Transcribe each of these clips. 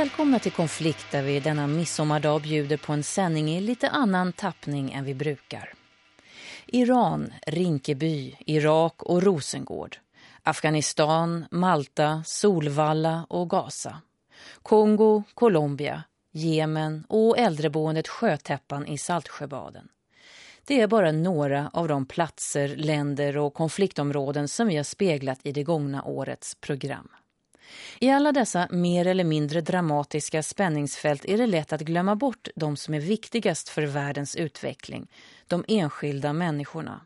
Välkomna till Konflikt där vi denna midsommardag bjuder på en sändning i lite annan tappning än vi brukar. Iran, Rinkeby, Irak och Rosengård. Afghanistan, Malta, Solvalla och Gaza. Kongo, Colombia, Jemen och äldreboendet Sjötäppan i Saltsjöbaden. Det är bara några av de platser, länder och konfliktområden som vi har speglat i det gångna årets program. I alla dessa mer eller mindre dramatiska spänningsfält är det lätt att glömma bort de som är viktigast för världens utveckling, de enskilda människorna.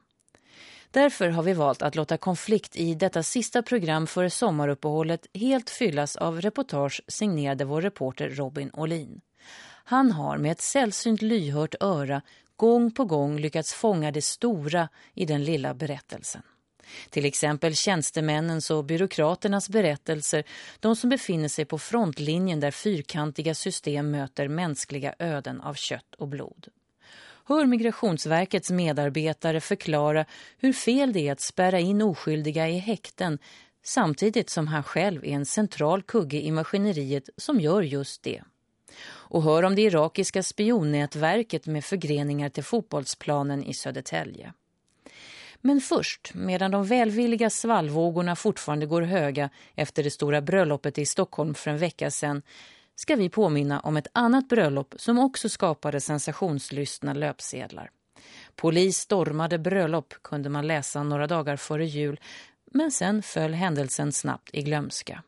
Därför har vi valt att låta konflikt i detta sista program före sommaruppehållet helt fyllas av reportage signerade vår reporter Robin Olin. Han har med ett sällsynt lyhört öra gång på gång lyckats fånga det stora i den lilla berättelsen. Till exempel tjänstemännens och byråkraternas berättelser, de som befinner sig på frontlinjen där fyrkantiga system möter mänskliga öden av kött och blod. Hör Migrationsverkets medarbetare förklara hur fel det är att spärra in oskyldiga i häkten samtidigt som han själv är en central kugge i maskineriet som gör just det. Och hör om det irakiska spionnätverket med förgreningar till fotbollsplanen i Södertälje. Men först, medan de välvilliga svallvågorna fortfarande går höga efter det stora bröllopet i Stockholm för en vecka sedan, ska vi påminna om ett annat bröllop som också skapade sensationslystna löpsedlar. Polis stormade bröllop kunde man läsa några dagar före jul, men sen föll händelsen snabbt i glömska.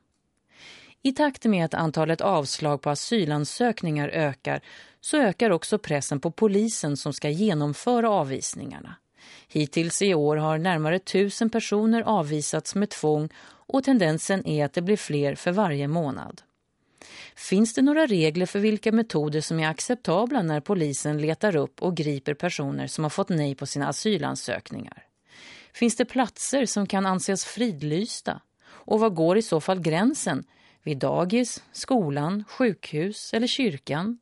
I takt med att antalet avslag på asylansökningar ökar så ökar också pressen på polisen som ska genomföra avvisningarna. Hittills i år har närmare tusen personer avvisats med tvång och tendensen är att det blir fler för varje månad. Finns det några regler för vilka metoder som är acceptabla när polisen letar upp och griper personer som har fått nej på sina asylansökningar? Finns det platser som kan anses fridlysta? Och vad går i så fall gränsen? Vid dagis, skolan, sjukhus eller kyrkan?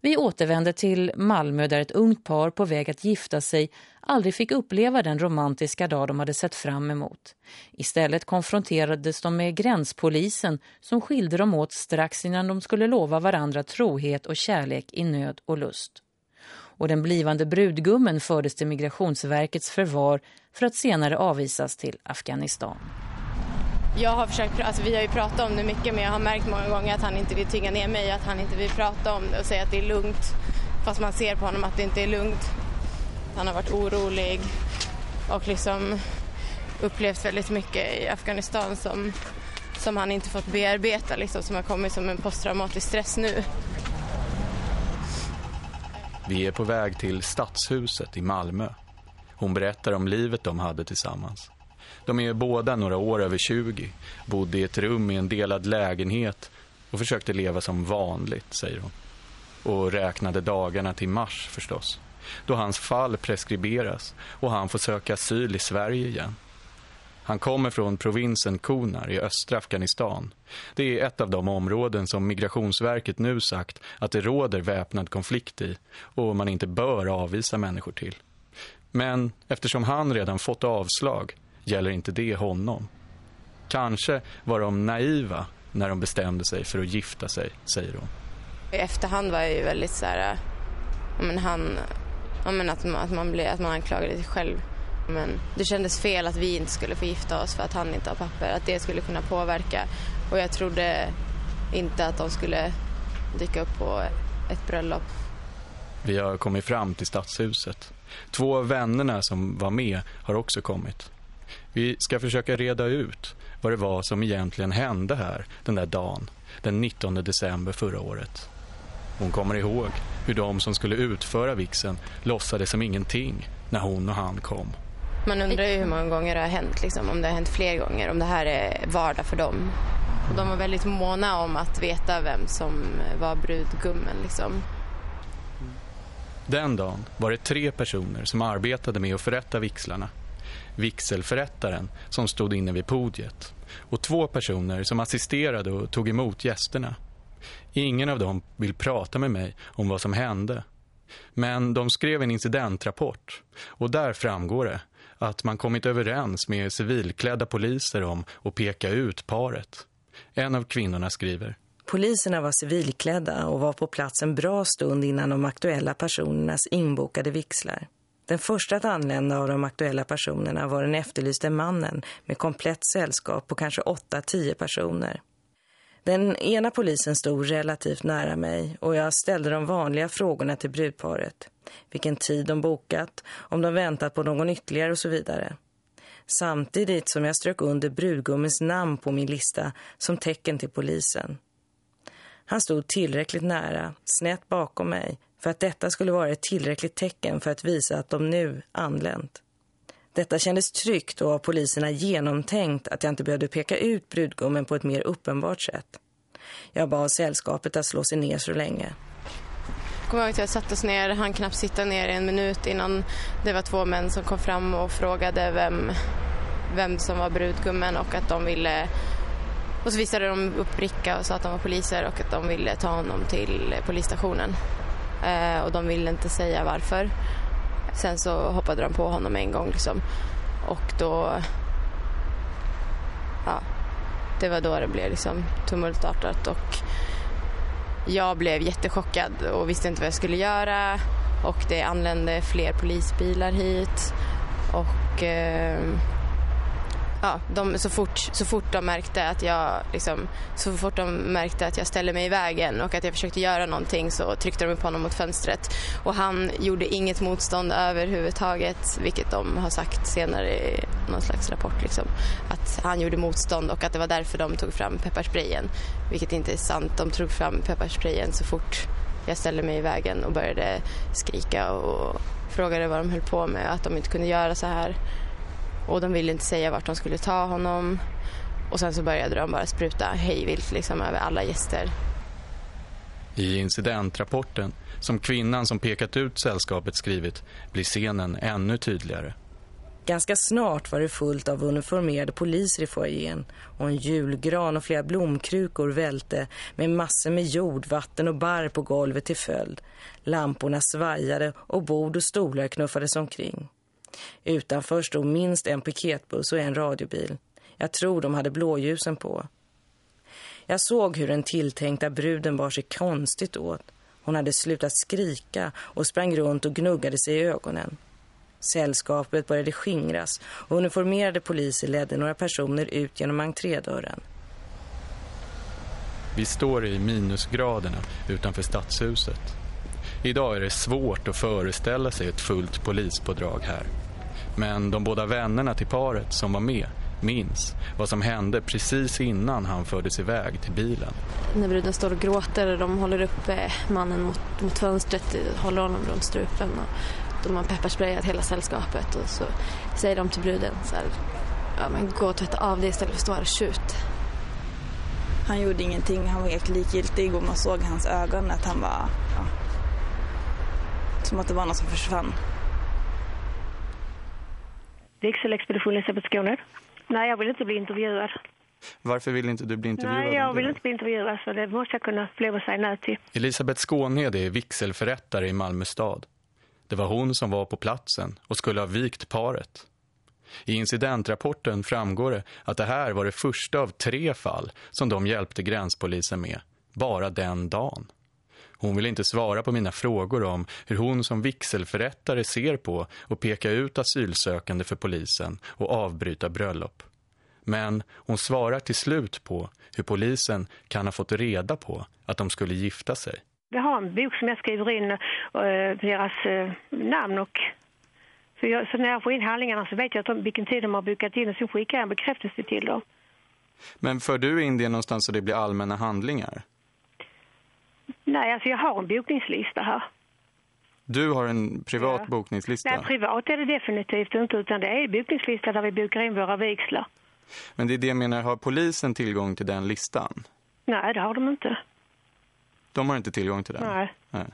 Vi återvänder till Malmö där ett ungt par på väg att gifta sig aldrig fick uppleva den romantiska dag de hade sett fram emot. Istället konfronterades de med gränspolisen som skilde dem åt strax innan de skulle lova varandra trohet och kärlek i nöd och lust. Och den blivande brudgummen fördes till Migrationsverkets förvar för att senare avvisas till Afghanistan. Jag har försökt, alltså vi har ju pratat om det mycket men jag har märkt många gånger att han inte vill tynga ner mig, att han inte vill prata om det och säga att det är lugnt. Fast man ser på honom att det inte är lugnt. Han har varit orolig och liksom upplevt väldigt mycket i Afghanistan som, som han inte fått bearbeta, liksom, som har kommit som en posttraumatisk stress nu. Vi är på väg till Stadshuset i Malmö. Hon berättar om livet de hade tillsammans. De är båda några år över 20, bodde i ett rum i en delad lägenhet och försökte leva som vanligt, säger hon. Och räknade dagarna till mars förstås, då hans fall preskriberas och han får söka asyl i Sverige igen. Han kommer från provinsen Kunar i östra Afghanistan. Det är ett av de områden som Migrationsverket nu sagt att det råder väpnad konflikt i och man inte bör avvisa människor till. Men eftersom han redan fått avslag gäller inte det honom. Kanske var de naiva när de bestämde sig för att gifta sig, säger hon. I efterhand var jag ju väldigt så här, men han, men att, att, man blev, att man anklagade sig själv. Men det kändes fel att vi inte skulle få gifta oss för att han inte har papper, att det skulle kunna påverka. Och jag trodde inte att de skulle dyka upp på ett bröllop. Vi har kommit fram till stadshuset. Två av vännerna som var med har också kommit. Vi ska försöka reda ut vad det var som egentligen hände här den där dagen, den 19 december förra året. Hon kommer ihåg hur de som skulle utföra vixen låtsades som ingenting när hon och han kom. Man undrar ju hur många gånger det har hänt, liksom, om det har hänt fler gånger, om det här är vardag för dem. Och de var väldigt måna om att veta vem som var brudgummen. Liksom. Den dagen var det tre personer som arbetade med att förrätta vixlarna vixelförrättaren som stod inne vid podiet och två personer som assisterade och tog emot gästerna. Ingen av dem vill prata med mig om vad som hände. Men de skrev en incidentrapport och där framgår det att man kommit överens med civilklädda poliser om att peka ut paret. En av kvinnorna skriver Poliserna var civilklädda och var på plats en bra stund innan de aktuella personernas inbokade vixlar. Den första att anlända av de aktuella personerna var den efterlyste mannen med komplett sällskap på kanske 8-10 personer. Den ena polisen stod relativt nära mig och jag ställde de vanliga frågorna till brudparet. Vilken tid de bokat, om de väntat på någon ytterligare och så vidare. Samtidigt som jag strök under brudgummens namn på min lista som tecken till polisen. Han stod tillräckligt nära, snett bakom mig, för att detta skulle vara ett tillräckligt tecken för att visa att de nu anlänt. Detta kändes tryggt och av poliserna genomtänkt att jag inte behövde peka ut brudgummen på ett mer uppenbart sätt. Jag bad sällskapet att slå sig ner så länge. Jag kommer ihåg att jag satte oss ner, han knappt sitta ner en minut innan det var två män som kom fram och frågade vem, vem som var brudgummen och att de ville och så visade de upp bricka och sa att de var poliser och att de ville ta honom till polisstationen. Eh, och de ville inte säga varför. Sen så hoppade de på honom en gång liksom. Och då... Ja, det var då det blev liksom tumultartat och jag blev jättechockad och visste inte vad jag skulle göra. Och det anlände fler polisbilar hit. Och... Eh, ja, de, så, fort, så fort de märkte att jag liksom, så fort de märkte att jag ställde mig i vägen och att jag försökte göra någonting så tryckte de upp honom mot fönstret. Och han gjorde inget motstånd överhuvudtaget, vilket de har sagt senare i någon slags rapport. Liksom, att han gjorde motstånd och att det var därför de tog fram pepparsprayen. Vilket inte är sant. De tog fram pepparsprayen så fort jag ställde mig i vägen och började skrika och frågade vad de höll på med, att de inte kunde göra så här. Och de ville inte säga vart de skulle ta honom. Och sen så började de bara spruta hejvilt liksom över alla gäster. I incidentrapporten, som kvinnan som pekat ut sällskapet skrivit, blir scenen ännu tydligare. Ganska snart var det fullt av uniformerade poliser i foajén och en julgran och flera blomkrukor välte med massor med jord, vatten och barr på golvet till följd. Lamporna svajade och bord och stolar knuffades omkring. Utanför stod minst en piketbuss och en radiobil. Jag tror de hade blåljusen på. Jag såg hur den tilltänkta bruden bar sig konstigt åt. Hon hade slutat skrika och sprang runt och gnuggade sig i ögonen. Sällskapet började skingras och uniformerade poliser ledde några personer ut genom entrédörren. Vi står i minusgraderna utanför stadshuset. Idag är det svårt att föreställa sig ett fullt polispådrag här. Men de båda vännerna till paret som var med minns vad som hände precis innan han fördes iväg till bilen. När bruden står och gråter och de håller upp mannen mot, mot fönstret, håller honom runt strupen och de har pepparsprayat hela sällskapet och så säger de till bruden så här, ja men gå och tvätta av det istället för att stå här och tjut. Han gjorde ingenting, han var helt likgiltig och man såg hans ögon att han var, ja, som att det var någon som försvann. Vigselexpedition Elisabeth Skåner. Nej, jag vill inte bli intervjuad. Varför vill inte du bli intervjuad? Nej, jag vill inte bli intervjuad så det måste jag kunna att säga nej till. Elisabeth Skånhed är vigselförrättare i Malmö stad. Det var hon som var på platsen och skulle ha vikt paret. I incidentrapporten framgår det att det här var det första av tre fall som de hjälpte gränspolisen med, bara den dagen. Hon vill inte svara på mina frågor om hur hon som vixelförrättare ser på och peka ut asylsökande för polisen och avbryta bröllop. Men hon svarar till slut på hur polisen kan ha fått reda på att de skulle gifta sig. Vi har en bok som jag skriver in uh, deras uh, namn och så, jag, så, när jag får in handlingarna så vet jag att de, vilken tid de har bokat in och så skickar jag en bekräftelse till dem. Men för du in det någonstans så det blir allmänna handlingar? Nej, alltså jag har en bokningslista här. Du har en privat ja. bokningslista? Nej, privat är det definitivt inte utan det är en bokningslista där vi bokar in våra vigslar. Men det är det jag menar, har polisen tillgång till den listan? Nej, det har de inte. De har inte tillgång till den? Nej. Nej.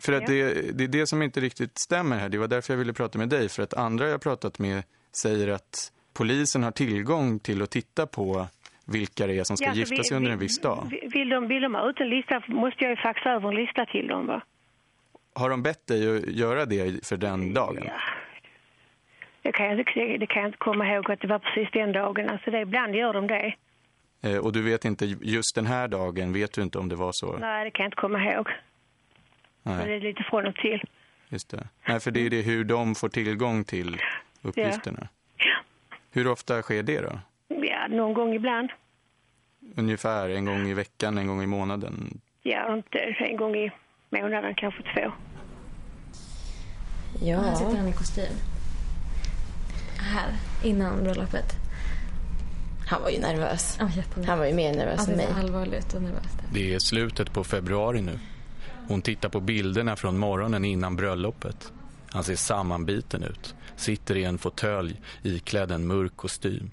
För att ja. det, det är det som inte riktigt stämmer här. Det var därför jag ville prata med dig. För att andra jag pratat med säger att polisen har tillgång till att titta på vilka det är som ska ja, gifta sig under en viss dag. Vill de, vill de ha ut en lista måste jag ju faxa över en lista till dem va? Har de bett dig att göra det för den dagen? Ja. Det kan, jag, det kan jag inte komma ihåg att det var precis den dagen. Alltså det, ibland gör de det. Eh, och du vet inte, just den här dagen vet du inte om det var så? Nej, det kan jag inte komma ihåg. Nej. Men det är lite från och till. Just det. Nej, för det är det hur de får tillgång till uppgifterna. Ja. Hur ofta sker det då? Ja, någon gång ibland. Ungefär en gång i veckan, en gång i månaden? Ja, inte en gång i månaden, kanske två. Ja. Och här sitter han i kostym. Här, innan bröllopet. Han var ju nervös. Oh, han var ju mer nervös alltså, än mig. allvarligt och nervös. Det är slutet på februari nu. Hon tittar på bilderna från morgonen innan bröllopet. Han ser sammanbiten ut. Sitter i en fåtölj iklädd en mörk kostym.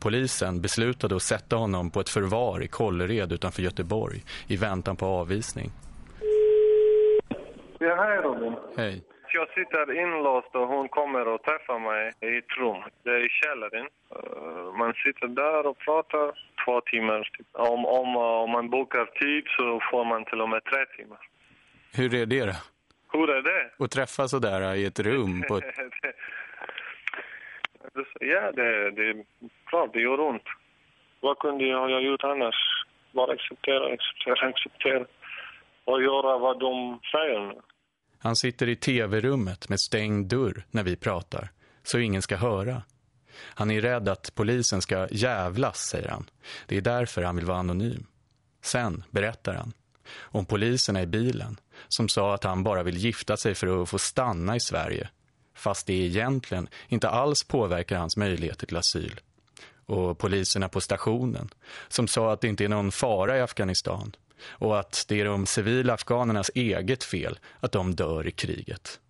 Polisen beslutade att sätta honom på ett förvar i Kållered utanför Göteborg i väntan på avvisning. Ja, hej Robin. Hej. Jag sitter inlåst och hon kommer och träffar mig i ett rum. Det är i källaren. Uh, man sitter där och pratar två timmar. Typ. Om, om, om man bokar tid så får man till och med tre timmar. Hur är det då? Hur är det? Att träffa så där i ett rum på ett... ja, det, det är klart, det gör ont. Vad kunde jag ha gjort annars? Bara acceptera, acceptera, acceptera. Och göra vad de säger. Han sitter i tv-rummet med stängd dörr när vi pratar, så ingen ska höra. Han är rädd att polisen ska jävlas, säger han. Det är därför han vill vara anonym. Sen berättar han om poliserna i bilen som sa att han bara vill gifta sig för att få stanna i Sverige. Fast det egentligen inte alls påverkar hans möjligheter till asyl. Och poliserna på stationen som sa att det inte är någon fara i Afghanistan och att det är de civila afghanernas eget fel att de dör i kriget.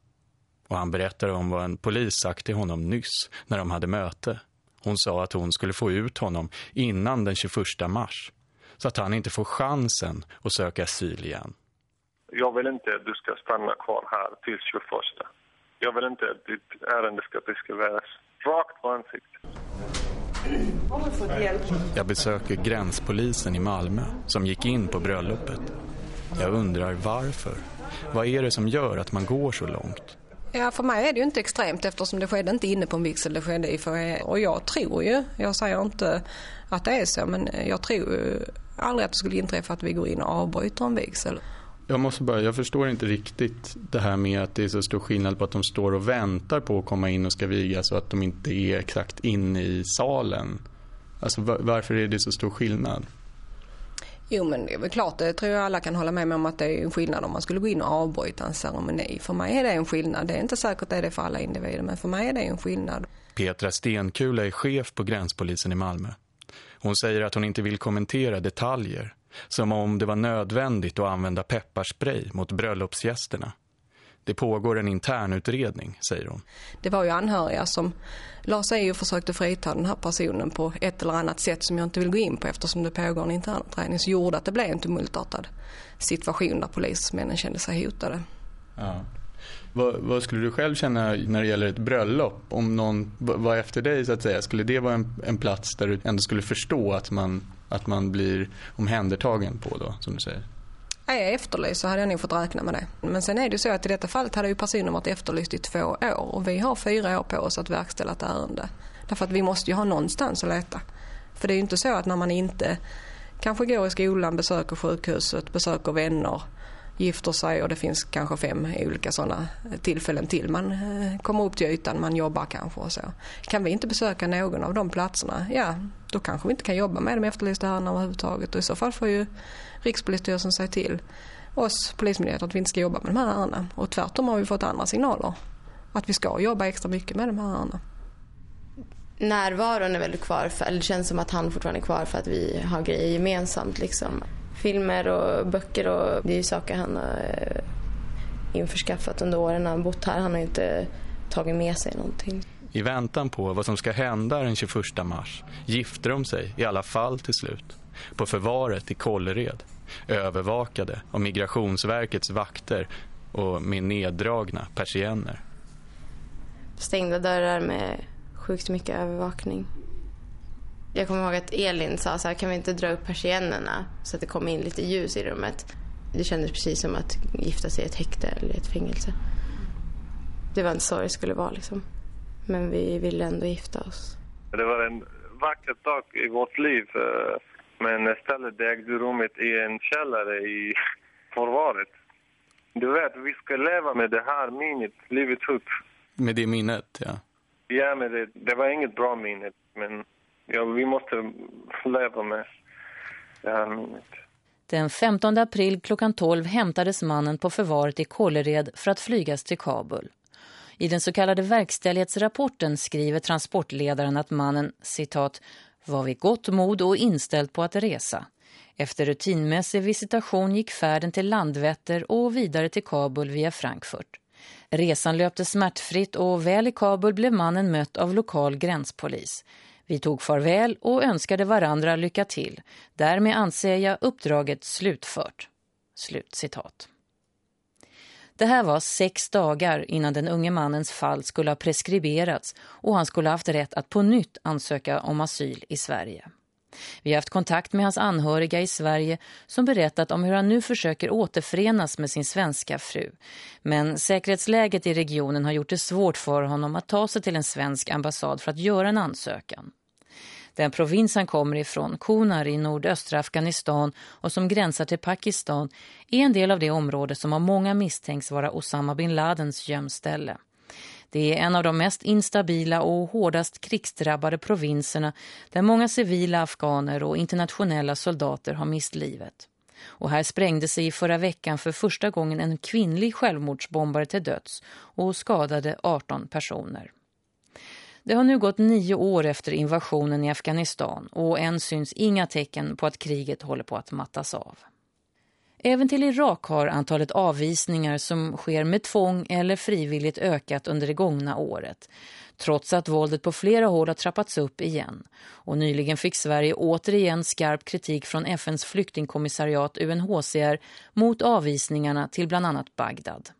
Och han berättar om vad en polis sagt till honom nyss när de hade möte. Hon sa att hon skulle få ut honom innan den 21 mars så att han inte får chansen att söka asyl igen. Jag vill inte att du ska stanna kvar här till 21. Jag vill inte att ditt ärende ska preskriberas rakt på ansiktet. Jag besöker gränspolisen i Malmö som gick in på bröllopet. Jag undrar varför. Vad är det som gör att man går så långt? Ja, för mig är det ju inte extremt eftersom det skedde inte inne på en vigsel, det skedde i för Och jag tror ju, jag säger inte att det är så, men jag tror aldrig att det skulle inträffa att vi går in och avbryter en vigsel. Jag måste bara, jag förstår inte riktigt det här med att det är så stor skillnad på att de står och väntar på att komma in och ska vigas och att de inte är exakt inne i salen. Alltså varför är det så stor skillnad? Jo men det är väl klart, det tror jag alla kan hålla med mig om att det är en skillnad om man skulle gå in och avbryta en ceremoni. För mig är det en skillnad, det är inte säkert att det är det för alla individer men för mig är det en skillnad. Petra Stenkula är chef på gränspolisen i Malmö. Hon säger att hon inte vill kommentera detaljer som om det var nödvändigt att använda pepparspray mot bröllopsgästerna. Det pågår en internutredning, säger hon. Det var ju anhöriga som la sig och försökte frita den här personen på ett eller annat sätt som jag inte vill gå in på eftersom det pågår en internutredning som gjorde att det blev en tumultartad situation där polismännen kände sig hotade. Ja. Vad, vad, skulle du själv känna när det gäller ett bröllop? Om någon var efter dig så att säga, skulle det vara en, en plats där du ändå skulle förstå att man att man blir omhändertagen på då, som du säger? Är jag efterlyst så hade jag nog fått räkna med det. Men sen är det så att i detta fallet hade ju personen varit efterlyst i två år och vi har fyra år på oss att verkställa ett ärende. Därför att vi måste ju ha någonstans att leta. För det är ju inte så att när man inte kanske går i skolan, besöker sjukhuset, besöker vänner gifter sig och det finns kanske fem olika sådana tillfällen till. Man eh, kommer upp till ytan, man jobbar kanske och så. Kan vi inte besöka någon av de platserna, ja då kanske vi inte kan jobba med de efterlysta ärendena överhuvudtaget. Och i så fall får ju Rikspolisstyrelsen säga till oss polismyndigheter att vi inte ska jobba med de här ärendena. Och tvärtom har vi fått andra signaler att vi ska jobba extra mycket med de här ärendena. Närvaron är väl kvar, för, eller det känns som att han fortfarande är kvar för att vi har grejer gemensamt. Liksom filmer och böcker och det är ju saker han har eh, införskaffat under åren när han bott här. Han har inte tagit med sig någonting. I väntan på vad som ska hända den 21 mars gifter de sig i alla fall till slut. På förvaret i Kållered. Övervakade av Migrationsverkets vakter och med neddragna persienner. Stängda dörrar med sjukt mycket övervakning. Jag kommer ihåg att Elin sa så här, kan vi inte dra upp persiennerna så att det kommer in lite ljus i rummet. Det kändes precis som att gifta sig i ett häkte eller ett fängelse. Det var inte så det skulle vara liksom. Men vi ville ändå gifta oss. Det var en vacker dag i vårt liv. eh, Men istället ägde rummet i en källare i förvaret. Du vet, vi ska leva med det här minnet livet ut. Med det minnet, ja. Ja, men det, det var inget bra minne. Men ja, vi måste leva med det här minnet. Den 15 april klockan 12 hämtades mannen på förvaret i Kållered för att flygas till Kabul. I den så kallade verkställighetsrapporten skriver transportledaren att mannen, citat, var vid gott mod och inställd på att resa. Efter rutinmässig visitation gick färden till Landvetter och vidare till Kabul via Frankfurt. Resan löpte smärtfritt och väl i Kabul blev mannen mött av lokal gränspolis. Vi tog farväl och önskade varandra lycka till. Därmed anser jag uppdraget slutfört. Slutcitat. Det här var sex dagar innan den unge mannens fall skulle ha preskriberats och han skulle ha haft rätt att på nytt ansöka om asyl i Sverige. Vi har haft kontakt med hans anhöriga i Sverige som berättat om hur han nu försöker återförenas med sin svenska fru. Men säkerhetsläget i regionen har gjort det svårt för honom att ta sig till en svensk ambassad för att göra en ansökan. Den provins han kommer ifrån, Konar i nordöstra Afghanistan och som gränsar till Pakistan, är en del av det område som av många misstänks vara Osama bin Ladens gömställe. Det är en av de mest instabila och hårdast krigsdrabbade provinserna där många civila afghaner och internationella soldater har mist livet. Och här sprängde sig i förra veckan för första gången en kvinnlig självmordsbombare till döds och skadade 18 personer. Det har nu gått nio år efter invasionen i Afghanistan och än syns inga tecken på att kriget håller på att mattas av. Även till Irak har antalet avvisningar som sker med tvång eller frivilligt ökat under det gångna året. Trots att våldet på flera håll har trappats upp igen. Och nyligen fick Sverige återigen skarp kritik från FNs flyktingkommissariat UNHCR mot avvisningarna till bland annat Bagdad.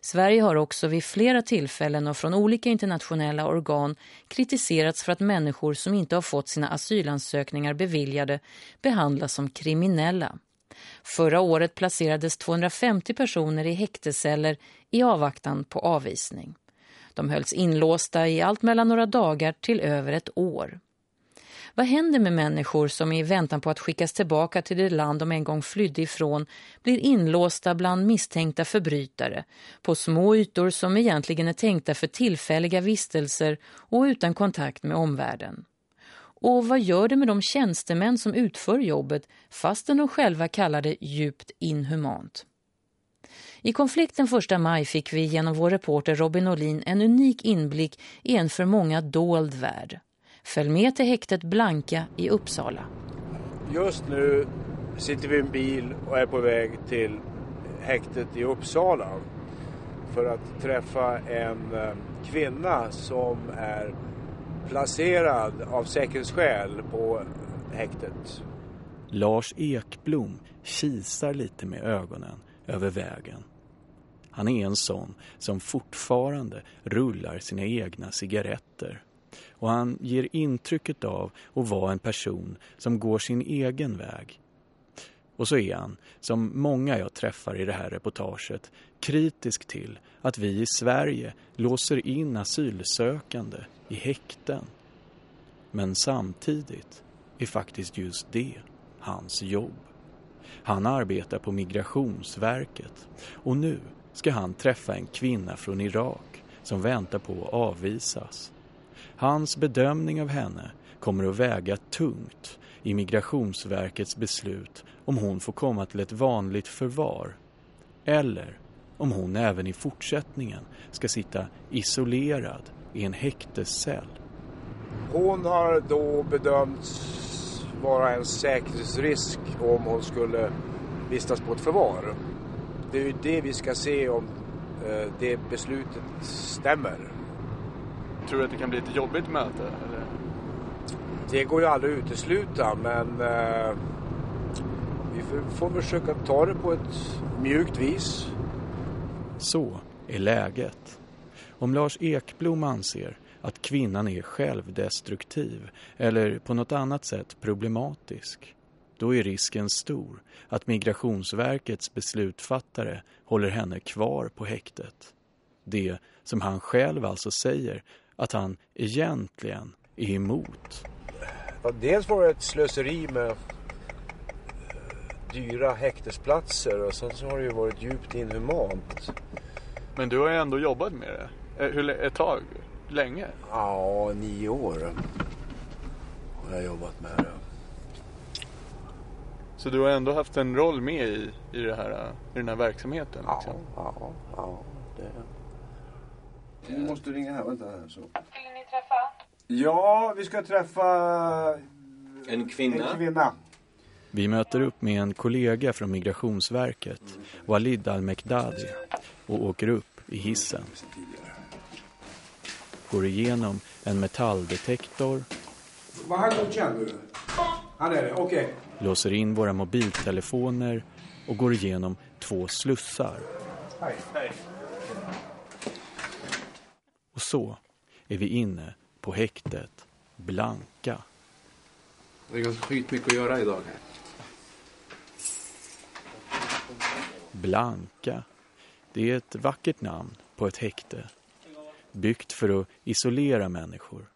Sverige har också vid flera tillfällen och från olika internationella organ kritiserats för att människor som inte har fått sina asylansökningar beviljade behandlas som kriminella. Förra året placerades 250 personer i häkteceller i avvaktan på avvisning. De hölls inlåsta i allt mellan några dagar till över ett år. Vad händer med människor som i väntan på att skickas tillbaka till det land de en gång flydde ifrån blir inlåsta bland misstänkta förbrytare på små ytor som egentligen är tänkta för tillfälliga vistelser och utan kontakt med omvärlden? Och vad gör det med de tjänstemän som utför jobbet fastän de själva kallar det djupt inhumant? I konflikten 1 maj fick vi genom vår reporter Robin Olin en unik inblick i en för många dold värld. Följ med till häktet Blanka i Uppsala. Just nu sitter vi i en bil och är på väg till häktet i Uppsala för att träffa en eh, kvinna som är placerad av säkerhetsskäl på häktet. Lars Ekblom kisar lite med ögonen över vägen. Han är en sån som fortfarande rullar sina egna cigaretter. Och han ger intrycket av att vara en person som går sin egen väg. Och så är han, som många jag träffar i det här reportaget, kritisk till att vi i Sverige låser in asylsökande i häkten. Men samtidigt är faktiskt just det hans jobb. Han arbetar på Migrationsverket och nu ska han träffa en kvinna från Irak som väntar på att avvisas. Hans bedömning av henne kommer att väga tungt i Migrationsverkets beslut om hon får komma till ett vanligt förvar eller om hon även i fortsättningen ska sitta isolerad i en häktescell. Hon har då bedömts vara en säkerhetsrisk om hon skulle vistas på ett förvar. Det är ju det vi ska se om eh, det beslutet stämmer. Tror du att det kan bli ett jobbigt möte? Eller? Det går ju aldrig att utesluta men eh, vi får försöka ta det på ett mjukt vis. Så är läget. Om Lars Ekblom anser att kvinnan är självdestruktiv eller på något annat sätt problematisk, då är risken stor att Migrationsverkets beslutsfattare håller henne kvar på häktet. Det som han själv alltså säger att han egentligen är emot. Dels var det ett slöseri med eh, dyra häktesplatser och sen så har det ju varit djupt inhumant. Men du har ju ändå jobbat med det. Eh, Hur, ett tag? Länge? Ja, nio år har jag jobbat med det. Så du har ändå haft en roll med i, i, det här, i den här verksamheten? Liksom. Ja, ja, ja. Det... Du måste ringa här, vänta här så. Vill ni träffa? Ja, vi ska träffa En kvinna. en kvinna. Vi möter upp med en kollega från Migrationsverket, Walid Al-Mekdadi, och åker upp i hissen. Går igenom en metalldetektor, Var han godkänd nu? Han är det, okej. låser in våra mobiltelefoner och går igenom två slussar. Hej. Hej. Och så är vi inne på häktet Blanka. Det är ganska skitmycket att göra idag här. Blanka. Det är ett vackert namn på ett häkte. Byggt för att isolera människor.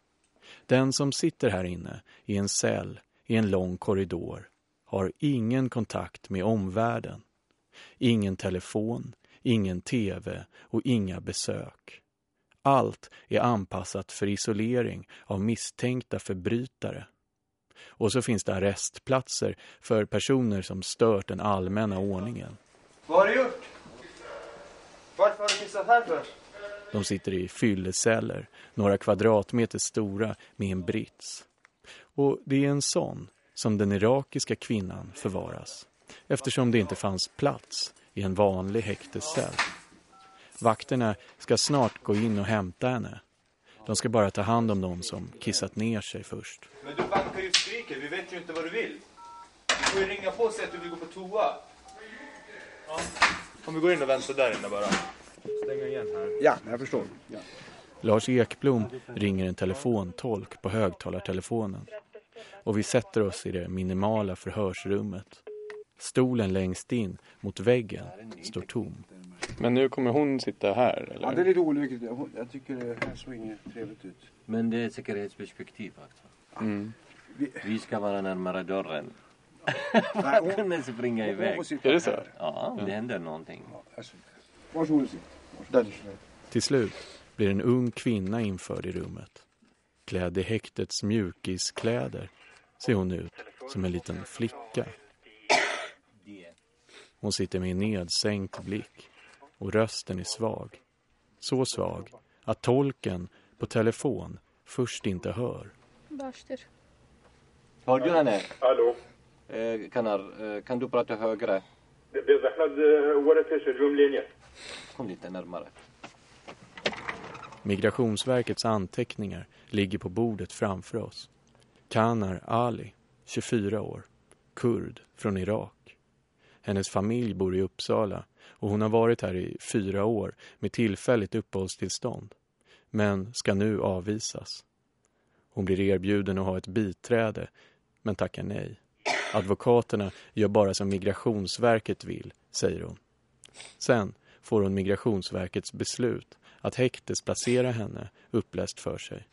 Den som sitter här inne i en cell i en lång korridor har ingen kontakt med omvärlden. Ingen telefon, ingen tv och inga besök. Allt är anpassat för isolering av misstänkta förbrytare. Och så finns det arrestplatser för personer som stört den allmänna ordningen. Vad har du gjort? Varför har du missat här för? De sitter i fylleceller, några kvadratmeter stora med en brits. Och det är en sån som den irakiska kvinnan förvaras. Eftersom det inte fanns plats i en vanlig häktescell. Vakterna ska snart gå in och hämta henne. De ska bara ta hand om de som kissat ner sig först. Men du bankar ju och skriker, vi vet ju inte vad du vill. Du får ju ringa på och säga att du vill gå på toa. Ja. Om vi går in och väntar där inne bara. Stänga igen här. Ja, jag förstår. Ja. Lars Ekblom ringer en telefontolk på högtalartelefonen. Och vi sätter oss i det minimala förhörsrummet. Stolen längst in mot väggen står tom. Men nu kommer hon sitta här, eller? Ja, det är lite olyckligt. Jag, tycker det här såg inget trevligt ut. Men det är ett säkerhetsperspektiv också. Mm. Vi ska vara närmare dörren. Nej, För att kunna springa hon iväg. Är det så? Ja, om det händer någonting. Varsågod och sitt. Till slut blir en ung kvinna införd i rummet. Klädd i häktets mjukiskläder ser hon ut som en liten flicka. Hon sitter med en nedsänkt blick och rösten är svag. Så svag att tolken på telefon först inte hör. Bashter. Hör du henne? Hallå? Eh, eh, kan du prata högre? Det är eh, Kom lite närmare. Migrationsverkets anteckningar ligger på bordet framför oss. Kanar Ali, 24 år, kurd från Irak. Hennes familj bor i Uppsala och hon har varit här i fyra år med tillfälligt uppehållstillstånd. Men ska nu avvisas. Hon blir erbjuden att ha ett biträde, men tackar nej. Advokaterna gör bara som Migrationsverket vill, säger hon. Sen får hon Migrationsverkets beslut att häktesplacera henne uppläst för sig.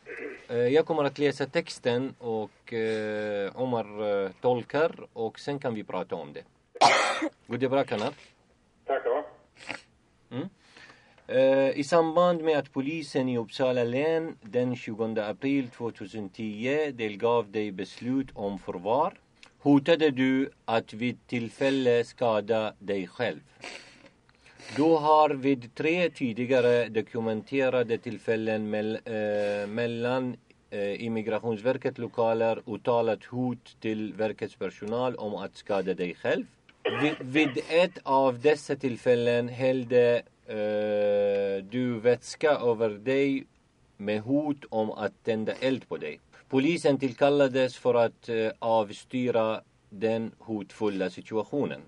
Eh, Jag kommer att läsa texten och eh, Omar eh, tolkar och sen kan vi prata om det. Går det bra Kanar? tackar Mm. Eh, I samband med att polisen i Uppsala län den 20 april 2010 delgav dig beslut om förvar hotade du att vid tillfälle skada dig själv. Du har vid tre tidigare dokumenterade tillfällen mell, eh, mellan eh, Immigrationsverket lokaler uttalat hot till verkets personal om att skada dig själv. Vid, vid ett av dessa tillfällen hällde eh, du vätska över dig med hot om att tända eld på dig. Polisen tillkallades för att eh, avstyra den hotfulla situationen.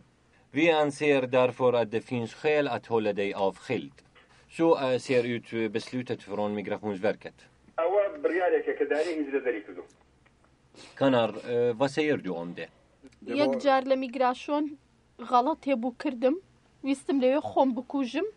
Vi anser därför att det finns skäl att hålla dig avskild. Så eh, ser ut eh, beslutet från Migrationsverket. Kanar, vad säger du om det? یەک جار لە میگراسۆن غەڵەت هێبوو کردم ویستم لەوێ خۆم بکوژم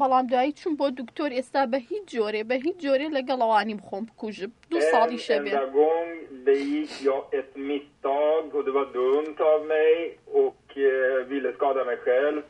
بەڵام دوایی چوون بۆ دکتۆر ئێستا بە هیچ جۆرێ بە هیچ جۆرێ لەگەڵەوانیم خۆم بکوژم دوو ساڵی شەبێ En gång begick jag ett misstag och det var dumt av mig och eh, ville skada mig själv.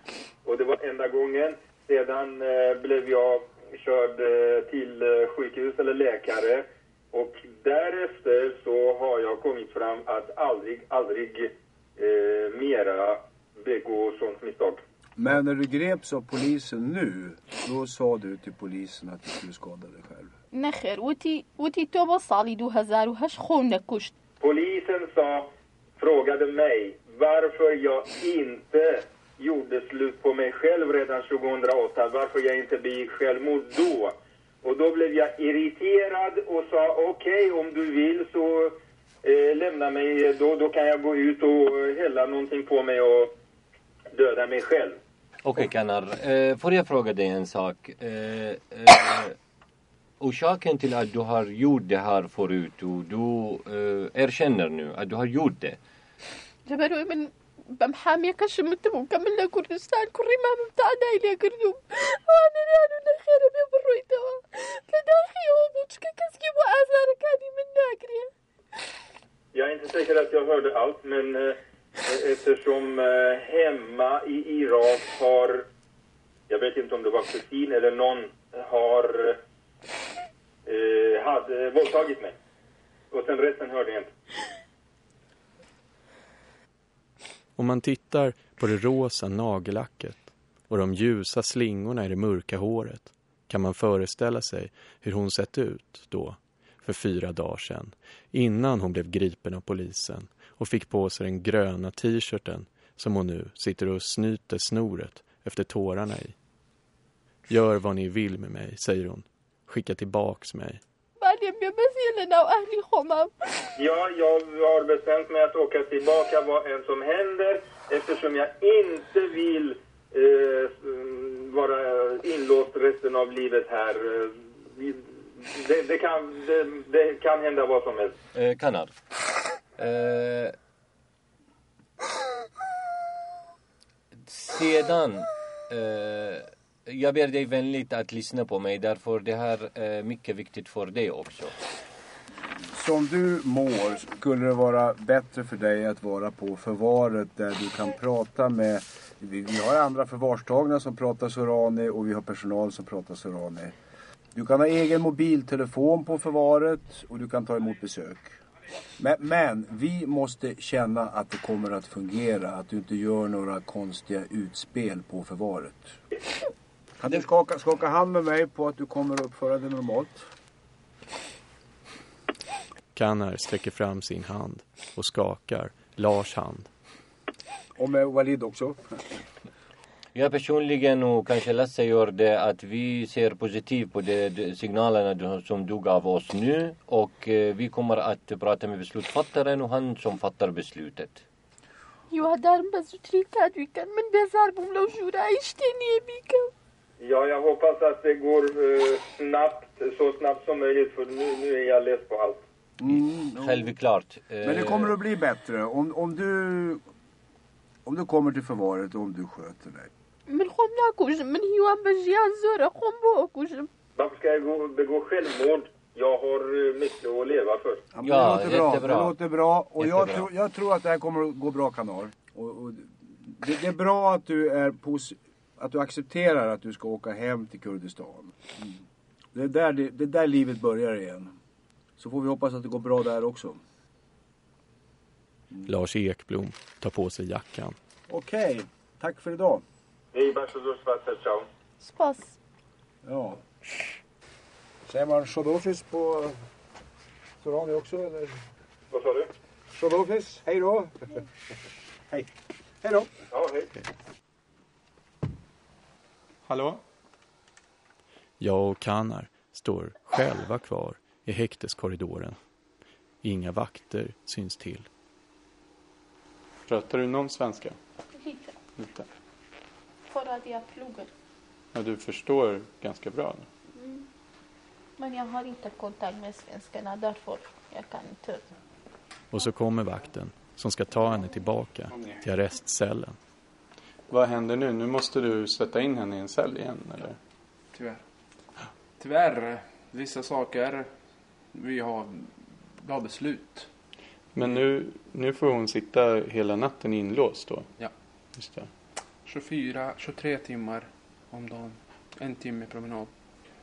Och det var enda gången. Sedan eh, blev jag körd eh, till eh, sjukhus eller läkare. Och därefter så har jag kommit fram att aldrig, aldrig eh, mera begå sånt misstag. Men när du greps av polisen nu, då sa du till polisen att du skulle skada dig själv. نەخێر وتی وتی تۆ بۆ ساڵی 2010 خۆ نەکوشت Polisen sa, frågade mig varför jag inte gjorde slut på mig själv redan 2008, varför jag inte begick självmord då. Och då blev jag irriterad och sa okej om du vill så eh, lämna mig, då, då kan jag gå ut och hälla någonting på mig och döda mig själv. Okej Kanar, eh, får jag fråga dig en sak? Eh, eh, orsaken till att du har gjort det här förut och du eh, erkänner nu att du har gjort det. لەبەرەوەی من بەم حامیەکەشم متم و کە من لە کوردستان کوڕی مامم تادای لێکردوم ئەوانەیان و نەخێرە بێ بڕۆیتەوە لە داخیەوە بوو چکە کەسکی بۆ ئازارەکانی من ناگرێ Jag är inte säker att jag hörde allt, men eh, Eh, eftersom eh, hemma i Irak har, jag vet inte om det var kusin eller någon, har eh, hade eh, våldtagit mig. Och sen resten hörde jag inte. Om man tittar på det rosa nagellacket och de ljusa slingorna i det mörka håret kan man föreställa sig hur hon sett ut då, för fyra dagar sedan, innan hon blev gripen av polisen och fick på sig den gröna t-shirten som hon nu sitter och snyter snoret efter tårarna i. Gör vad ni vill med mig, säger hon. Skicka tillbaks mig. Ja, jag har bestämt mig att åka tillbaka vad än som händer eftersom jag inte vill eh, vara inlåst resten av livet här. Eh, det, det kan, det, det, kan hända vad som helst. Eh, Kanad. Eh, sedan, eh, jag ber dig vänligt att lyssna på mig därför det här är mycket viktigt för dig också. Som du mår skulle det vara bättre för dig att vara på förvaret där du kan prata med vi, vi har andra förvarstagna som pratar sorani och vi har personal som pratar sorani. Du kan ha egen mobiltelefon på förvaret och du kan ta emot besök. Men, men vi måste känna att det kommer att fungera, att du inte gör några konstiga utspel på förvaret. Kan du skaka, skaka hand med mig på att du kommer att uppföra dig normalt? Kanar sträcker fram sin hand och skakar Lars hand. Och med Walid också? Jag personligen och kanske Lasse gör det att vi ser positivt på de, de signalerna du- som du gav oss nu och eh, vi kommer att prata med beslutsfattaren och han som fattar beslutet. هیوادارم بە زووتری کاتویکەن من بێزار بووم لەو ژوورایی شتێ نییە بیکەم Ja, jag hoppas att det går eh, snabbt, så snabbt som möjligt för nu, nu är jag less på allt. Självklart. Eh, Men det kommer att bli bättre om, om du om du kommer till förvaret och om du sköter dig. من خۆم ناکوژم من هیوان بە ژیان زۆرە خۆم بۆ ئەکوژم Varför ska jag gå, begå självmord? Jag har eh, mycket att leva för. Ja, men det låter bra. Det låter bra. Och jag, tror, jag tror att det här kommer att gå bra Kanar. Och, och det, det är bra att du är pos, att du accepterar att du ska åka hem till Kurdistan. Mm. Det, är där, det, det är där livet börjar igen. Så får vi hoppas att det går bra där också. Lars Ekblom tar på sig jackan. Okej, tack för idag. Ей, баша душа, чао. Спас. Ja. Säger man Chodofis på Sorani också eller? Vad sa du? Chodofis, hej då. hej. Hej då. Ja, hej. Hallå? Jag och Kanar står själva kvar i häkteskorridoren. Inga vakter syns till. Pratar du någon svenska? Lite. Lite. För att jag pluggar. Ja, du förstår ganska bra. Mm. Men jag har inte kontakt med svenskarna därför jag kan inte. Och så kommer vakten som ska ta henne tillbaka till arrestcellen. Vad händer nu? Nu måste du sätta in henne i en cell igen, eller? Tyvärr. Tyvärr, vissa saker, vi har, vi har beslut. Men nu, nu får hon sitta hela natten inlåst då? Ja. Just det. 24, 23 timmar om dagen. En timme promenad.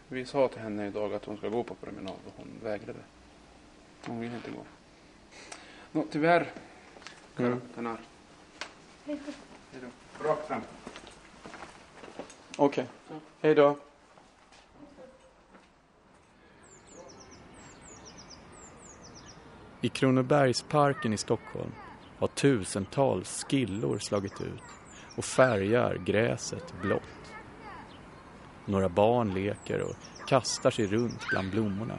Vi sa till henne idag att hon ska gå på promenad och hon vägrade. Hon vill inte gå. Nå, tyvärr. Mm. Kanar. Hej då. Rakt fram. Okej. Hej då. I Kronobergsparken i Stockholm har tusentals skillor slagit ut och färgar gräset blått. Några barn leker och kastar sig runt bland blommorna.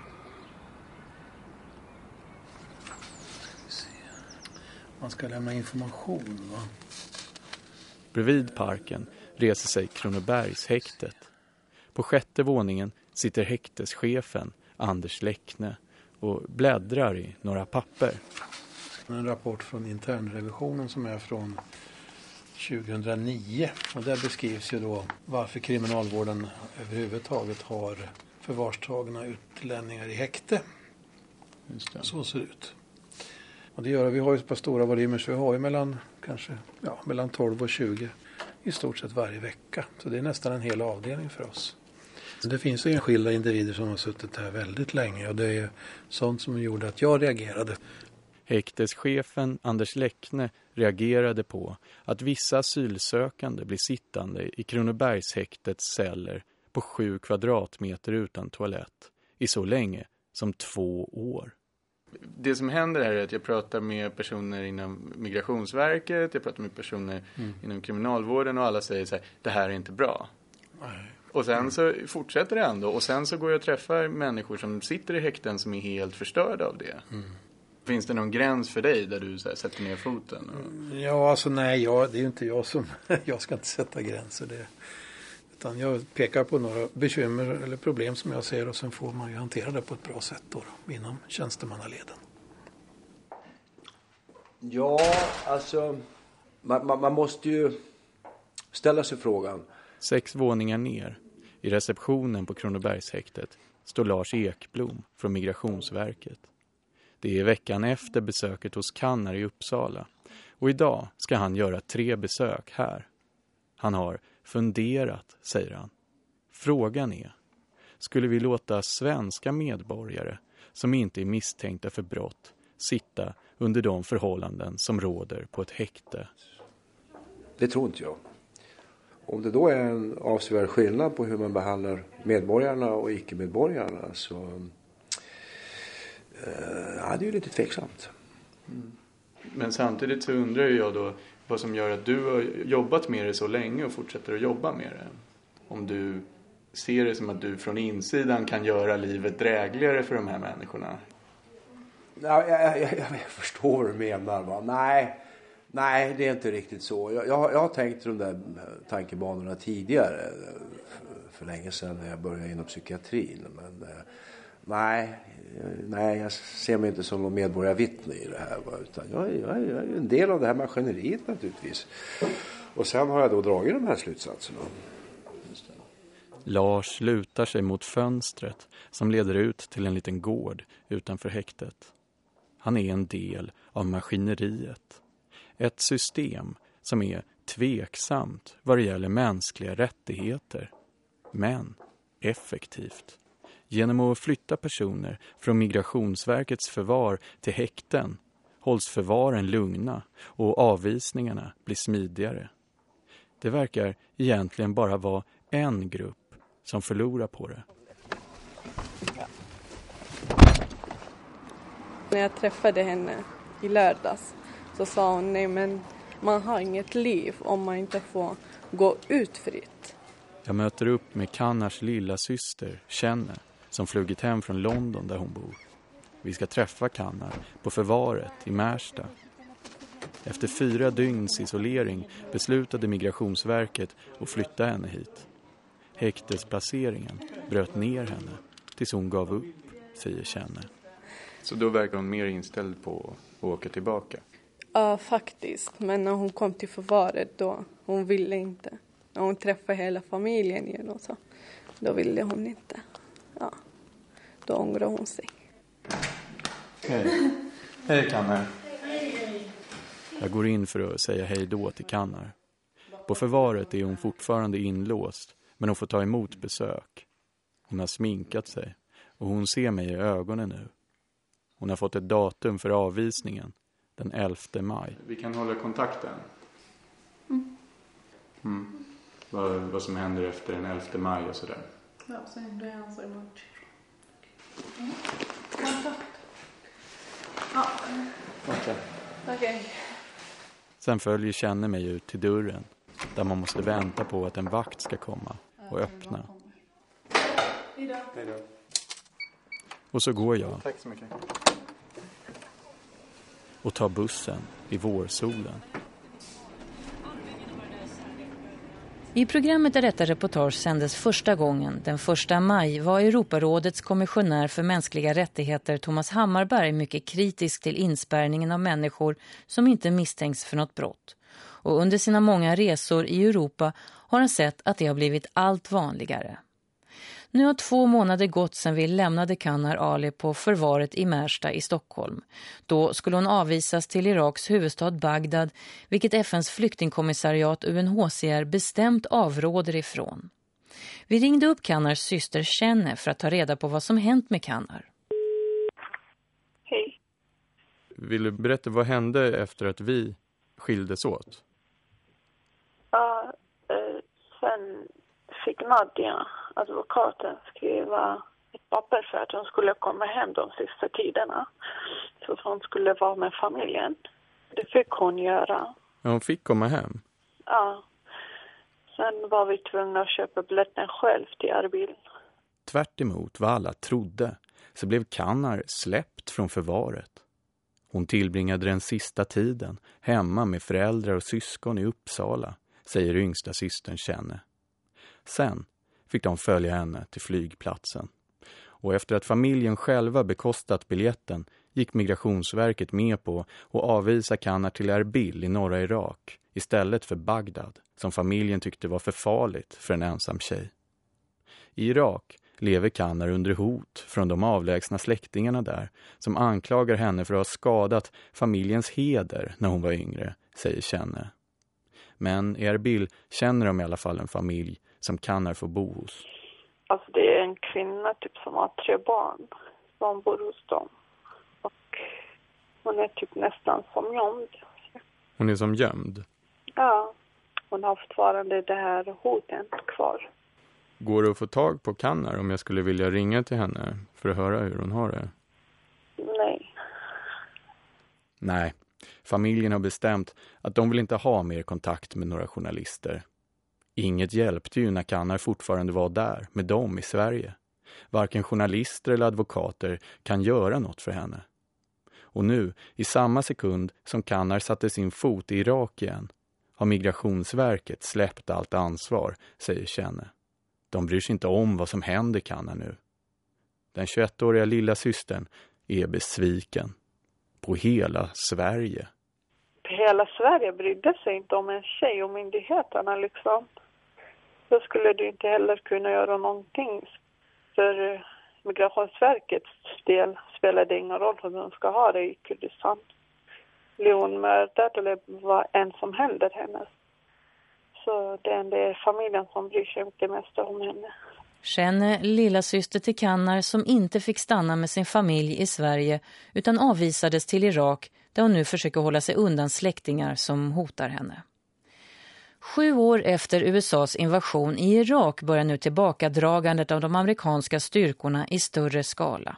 Man ska lämna information va? Bredvid parken reser sig Kronobergshäktet. På sjätte våningen sitter häkteschefen Anders Läckne och bläddrar i några papper. En rapport från internrevisionen som är från 2009 och där beskrivs ju då varför kriminalvården överhuvudtaget har förvarstagna utlänningar i häkte. Så ser det ut. Och det gör vi har ju ett par stora volymer så vi har ju mellan kanske ja, mellan 12 och 20 i stort sett varje vecka. Så det är nästan en hel avdelning för oss. Det finns enskilda individer som har suttit här väldigt länge och det är sånt som gjorde att jag reagerade. Häkteschefen Anders Läckne reagerade på att vissa asylsökande blir sittande i Kronobergshäktets celler på sju kvadratmeter utan toalett i så länge som två år. Det som händer här är att jag pratar med personer inom Migrationsverket, jag pratar med personer Mm. inom kriminalvården och alla säger så här, det här är inte bra. Nej. Och sen så fortsätter det ändå och sen så går jag och träffar människor som sitter i häkten som är helt förstörda av det. Mm. Finns det någon gräns för dig där du så här, sätter ner foten? Och... Ja, alltså nej, jag, det är ju inte jag som, jag ska inte sätta gränser. Det, utan jag pekar på några bekymmer eller problem som jag ser och sen får man ju hantera det på ett bra sätt då, då inom tjänstemannaleden. Ja, alltså man, man, man måste ju ställa sig frågan. Sex våningar ner, i receptionen på Kronobergshäktet, står Lars Ekblom från Migrationsverket. Det är veckan efter besöket hos Kanner i Uppsala och idag ska han göra tre besök här. Han har funderat, säger han. Frågan är, skulle vi låta svenska medborgare som inte är misstänkta för brott sitta under de förhållanden som råder på ett häkte? Det tror inte jag. Om det då är en avsevärd skillnad på hur man behandlar medborgarna och icke-medborgarna så ja, det är ju lite tveksamt. Men samtidigt så undrar jag då vad som gör att du har jobbat med det så länge och fortsätter att jobba med det. Om du ser det som att du från insidan kan göra livet drägligare för de här människorna. Ja, jag, jag, jag förstår vad du menar. Va? Nej, nej, det är inte riktigt så. Jag, jag, jag har tänkt de där tankebanorna tidigare. För, för länge sedan när jag började inom psykiatrin. Men eh, nej, eh, nej, jag ser mig inte som någon medborgarvittne i det här. Va? Utan jag, är- jag, jag är en del av det här maskineriet naturligtvis. Och sen har jag då dragit de här slutsatserna. Lars lutar sig mot fönstret som leder ut till en liten gård utanför häktet. Han är en del av maskineriet. Ett system som är tveksamt vad det gäller mänskliga rättigheter. Men effektivt. Genom att flytta personer från Migrationsverkets förvar till häkten hålls förvaren lugna och avvisningarna blir smidigare. Det verkar egentligen bara vara en grupp som förlorar på det. När jag träffade henne i lördags så sa hon nej men man har inget liv om man inte får gå ut fritt. Jag möter upp med Kannars lilla syster, Kenne, som flugit hem från London där hon bor. Vi ska träffa Kannar på förvaret i Märsta. Efter fyra dygns isolering beslutade Migrationsverket att flytta henne hit. Häktesplaceringen bröt ner henne tills hon gav upp, säger Kenne. Så då verkar hon mer inställd på att åka tillbaka? Ja faktiskt, men när hon kom till förvaret då, hon ville inte. När hon träffade hela familjen igen och så, då ville hon inte. Ja, då ångrade hon sig. Hej. Hej Kannar. Jag går in för att säga hej då till Kannar. På förvaret är hon fortfarande inlåst, men hon får ta emot besök. Hon har sminkat sig och hon ser mig i ögonen nu. Hon har fått ett datum för avvisningen, den 11 maj. Vi kan hålla kontakten. Mm. Mm. Vad, vad som händer efter den 11 maj och sådär. Är han så emot. Mm. Kontakt. Ja. Okej. Okej. Sen följer Känne mig ut till dörren där man måste vänta på att en vakt ska komma och öppna. Hejdå. Hej då. Och så går jag Tack så mycket. och tar bussen i vårsolen. I programmet där detta reportage sändes första gången, den 1 maj, var Europarådets kommissionär för mänskliga rättigheter Thomas Hammarberg mycket kritisk till inspärrningen av människor som inte misstänks för något brott. Och under sina många resor i Europa har han sett att det har blivit allt vanligare. Nu har två månader gått sedan vi lämnade Kanar Ali på förvaret i Märsta i Stockholm. Då skulle hon avvisas till Iraks huvudstad Bagdad, vilket FNs flyktingkommissariat UNHCR bestämt avråder ifrån. Vi ringde upp Kanars syster Kenne för att ta reda på vad som hänt med Kanar. Hej. Vill du berätta vad hände efter att vi skildes åt? Ja, eh, sen fick Nadia, advokaten, skriva ett papper för att hon skulle komma hem de sista tiderna. Så att hon skulle vara med familjen. Det fick hon göra. Ja, hon fick komma hem. Ja. Sen var vi tvungna att köpa biljetten själv till Erbil. Tvärt vad alla trodde så blev Kannar släppt från förvaret. Hon tillbringade den sista tiden hemma med föräldrar och syskon i Uppsala, säger yngsta systern Känne. Sen fick de följa henne till flygplatsen. Och efter att familjen själva bekostat biljetten gick Migrationsverket med på att avvisa Kanar till Erbil i norra Irak istället för Bagdad som familjen tyckte var för farligt för en ensam tjej. I Irak lever Kanar under hot från de avlägsna släktingarna där som anklagar henne för att ha skadat familjens heder när hon var yngre, säger Känne. Men i Erbil känner de i alla fall en familj som Kannar får bo hos. Alltså det är en kvinna typ som har tre barn som bor hos dem. Och hon är typ nästan som gömd. Hon är som gömd. Ja, hon har fortfarande det här hoten kvar. Går det att få tag på Kannar om jag skulle vilja ringa till henne för att höra hur hon har det? Nej. Nej, familjen har bestämt att de vill inte ha mer kontakt med några journalister. Inget hjälpte ju när Kannar fortfarande var där, med dem i Sverige. Varken journalister eller advokater kan göra något för henne. Och nu, i samma sekund som Kannar satte sin fot i Irak igen, har Migrationsverket släppt allt ansvar, säger Känne. De bryr sig inte om vad som händer Kannar nu. Den 21-åriga lilla systern är besviken. På hela Sverige. Hela Sverige brydde sig inte om en tjej och myndigheterna liksom. Då skulle du inte heller kunna göra någonting. För eh, Migrationsverkets del spelar det ingen roll hur de ska ha det i Kurdistan. Blir hon mördad eller vad än som händer henne. Så det är, det familjen som bryr sig mycket mest om henne. Känner eh, lilla syster till Kannar som inte fick stanna med sin familj i Sverige utan avvisades till Irak där hon nu försöker hålla sig undan släktingar som hotar henne. Sju år efter USAs invasion i Irak börjar nu tillbakadragandet av de amerikanska styrkorna i större skala.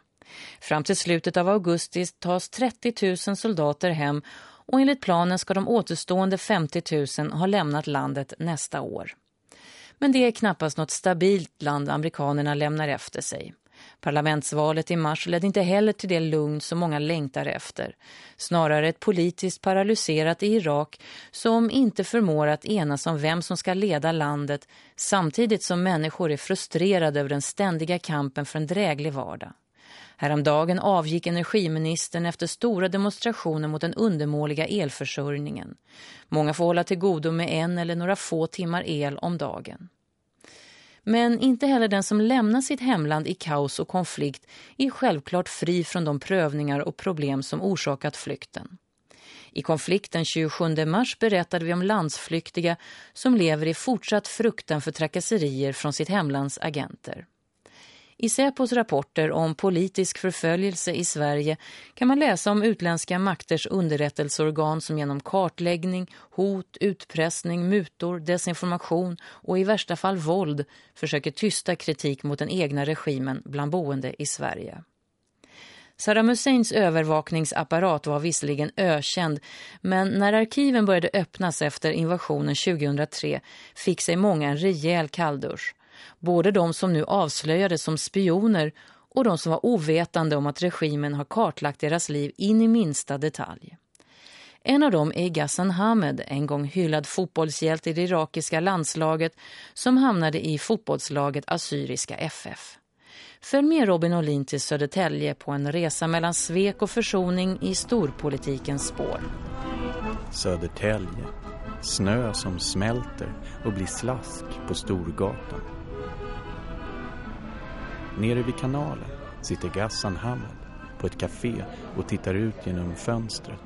Fram till slutet av augusti tas 30 000 soldater hem och enligt planen ska de återstående 50 000 ha lämnat landet nästa år. Men det är knappast något stabilt land amerikanerna lämnar efter sig. Parlamentsvalet i mars ledde inte heller till det lugn som många längtar efter. Snarare ett politiskt paralyserat i Irak som inte förmår att enas om vem som ska leda landet samtidigt som människor är frustrerade över den ständiga kampen för en dräglig vardag. Häromdagen avgick energiministern efter stora demonstrationer mot den undermåliga elförsörjningen. Många får hålla till godo med en eller några få timmar el om dagen. Men inte heller den som lämnar sitt hemland i kaos och konflikt är självklart fri från de prövningar och problem som orsakat flykten. I konflikten 27 mars berättade vi om landsflyktiga som lever i fortsatt fruktan för trakasserier från sitt hemlands agenter. I Säpos rapporter om politisk förföljelse i Sverige kan man läsa om utländska makters underrättelseorgan som genom kartläggning, hot, utpressning, mutor, desinformation och i värsta fall våld försöker tysta kritik mot den egna regimen bland boende i Sverige. Saddam Husseins övervakningsapparat var visserligen ökänd men när arkiven började öppnas efter invasionen 2003 fick sig många en rejäl kalldusch. Både de som nu avslöjades som spioner och de som var ovetande om att regimen har kartlagt deras liv in i minsta detalj. En av dem är Ghassan Hamed, en gång hyllad fotbollshjälte i det irakiska landslaget som hamnade i fotbollslaget Assyriska FF. Följ med Robin Olin till Södertälje på en resa mellan svek och försoning i storpolitikens spår. Södertälje. Snö som smälter och blir slask på Storgatan. Nere vid kanalen sitter Gassan Hamed på ett café och tittar ut genom fönstret.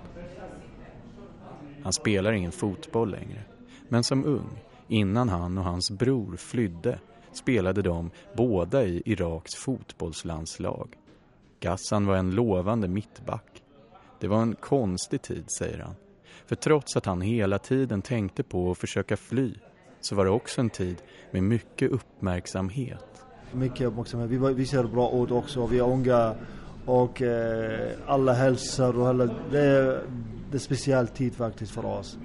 Han spelar ingen fotboll längre, men som ung, innan han och hans bror flydde, spelade de båda i Iraks fotbollslandslag. Gassan var en lovande mittback. Det var en konstig tid, säger han. För trots att han hela tiden tänkte på att försöka fly så var det också en tid med mycket uppmärksamhet. Mycket uppmärksamhet. Vi, vi ser bra ut också. Vi är unga och eh, alla hälsar. Och alla, det, är, det är en speciell tid faktiskt för oss.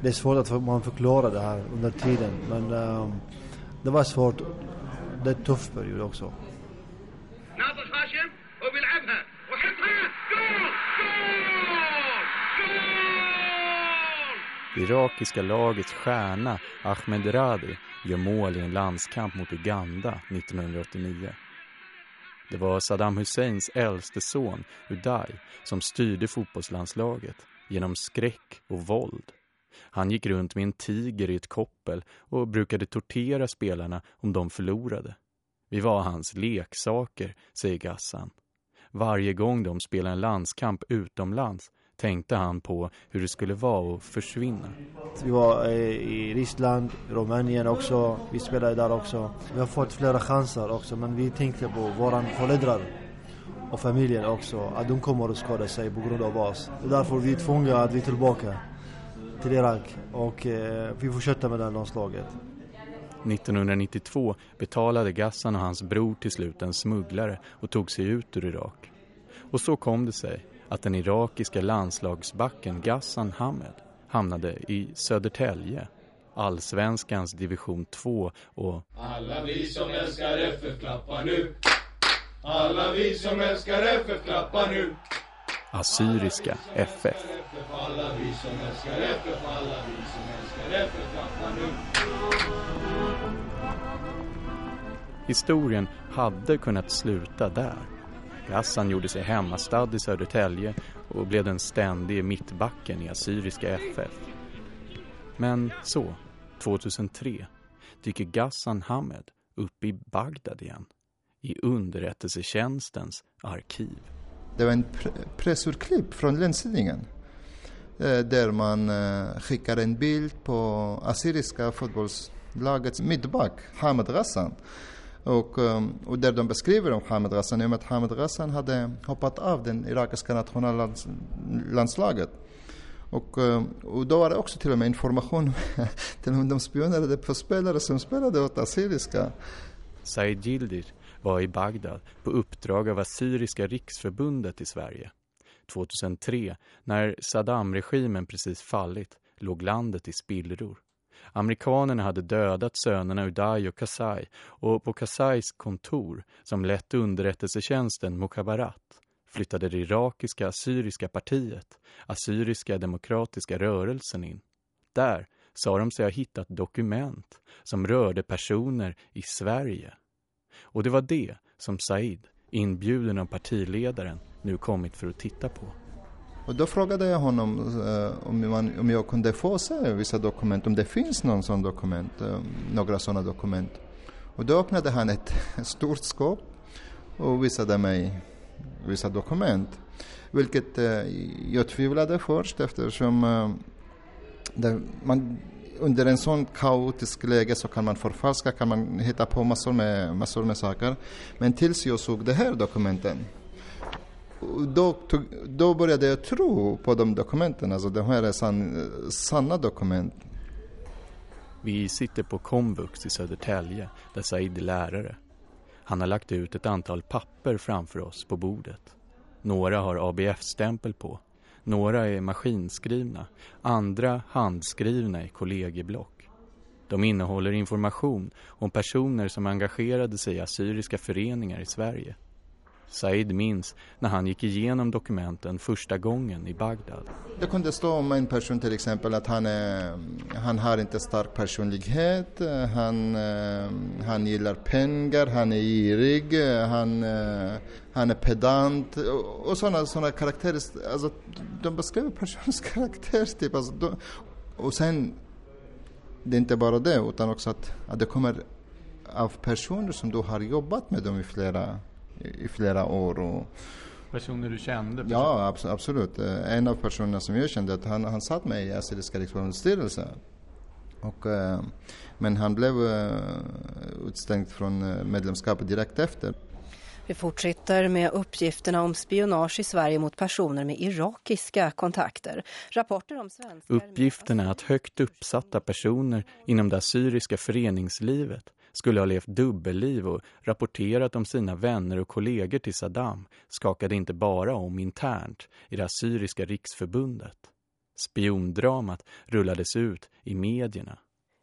Det är svårt att man förklarar det här under tiden. Men eh, det var svårt. Det är en tuff period också. Det irakiska lagets stjärna Ahmed Radi gör mål i en landskamp mot Uganda 1989. Det var Saddam Husseins äldste son, Uday, som styrde fotbollslandslaget genom skräck och våld. Han gick runt med en tiger i ett koppel och brukade tortera spelarna om de förlorade. Vi var hans leksaker, säger Gassan. Varje gång de spelade en landskamp utomlands tänkte han på hur det skulle vara att försvinna. Vi var i Ryssland, Rumänien också. Vi spelade där också. Vi har fått flera chanser också men vi tänkte på våra föräldrar och familjen också. Att de kommer att skada sig på grund av oss. Därför är vi tvungna att vi är tillbaka till Irak och eh, vi fortsätter med det landslaget. 1992 betalade Gassan och hans bror till slut en smugglare och tog sig ut ur Irak. Och så kom det sig att den irakiska landslagsbacken Gassan Hamed hamnade i Södertälje, allsvenskans division 2 och... Alla vi som älskar FF klappar nu. Alla vi som älskar FF klappar nu. Assyriska FF. Alla vi som älskar FF, alla vi som älskar FF klappar nu. Historien hade kunnat sluta där. Hassan gjorde sig hemmastad i Södertälje och blev den ständige mittbacken i Assyriska FF. Men så, 2003, dyker Gassan Hamed upp i Bagdad igen, i underrättelsetjänstens arkiv. Det var en pressurklipp från Länstidningen eh, där man eh, skickade en bild på assyriska fotbollslagets mittback, Hamed Gassan. Och, ehm, och där de beskriver om Hamid Ghassan, i och med att Hamid Ghassan hade hoppat av den irakiska nationallandslaget. Och, ehm, och då var det också till och med information till de spionerade på spelare som spelade åt assyriska. Said Gildir var i Bagdad på uppdrag av Assyriska riksförbundet i Sverige. 2003, när Saddam-regimen precis fallit, låg landet i spillror. Amerikanerna hade dödat sönerna Uday och Kasai och på Kasais kontor, som lett underrättelsetjänsten Mokabarat, flyttade det irakiska assyriska partiet, Assyriska demokratiska rörelsen in. Där sa de sig ha hittat dokument som rörde personer i Sverige. Och det var det som Said, inbjuden av partiledaren, nu kommit för att titta på. Och då frågade jag honom uh, om, man, om jag kunde få se vissa dokument, om det finns någon sån dokument, uh, några sådana dokument. Och då öppnade han ett stort skåp och visade mig vissa dokument. Vilket eh, jag tvivlade först eftersom eh, man, under en sån kaotisk läge så kan man förfalska, kan man hitta på massor med, massor med saker. Men tills jag såg de här dokumenten då, tog, då började jag tro på de dokumenten, alltså de här är san, sanna dokument. Vi sitter på komvux i Södertälje där Said är lärare. Han har lagt ut ett antal papper framför oss på bordet. Några har ABF-stämpel på. Några är maskinskrivna. Andra handskrivna i kollegieblock. De innehåller information om personer som engagerade sig i assyriska föreningar i Sverige. Said minns när han gick igenom dokumenten första gången i Bagdad. Det kunde stå om en person till exempel att han, är, han har inte stark personlighet, eh, han, eh, han gillar pengar, han är girig, han, han är pedant och, och sådana såna karaktärer. Alltså, de beskriver personens karaktär. Typ, alltså, de, och sen, det är inte bara det utan också att, att det kommer av personer som du har jobbat med dem i flera i flera år. Och, Personer du kände? Ja, absolut. Eh, en av personerna som jag kände, att han, han satt med i Assyriska riksförbundets styrelse. Och, eh, men han blev eh, utstängd från medlemskapet direkt efter. Vi fortsätter med uppgifterna om spionage i Sverige mot personer med irakiska kontakter. Rapporter om svenskar... Uppgifterna att högt uppsatta personer inom det assyriska föreningslivet skulle ha levt dubbelliv och rapporterat om sina vänner och kollegor till Saddam skakade inte bara om internt i det assyriska riksförbundet. Spiondramat rullades ut i medierna.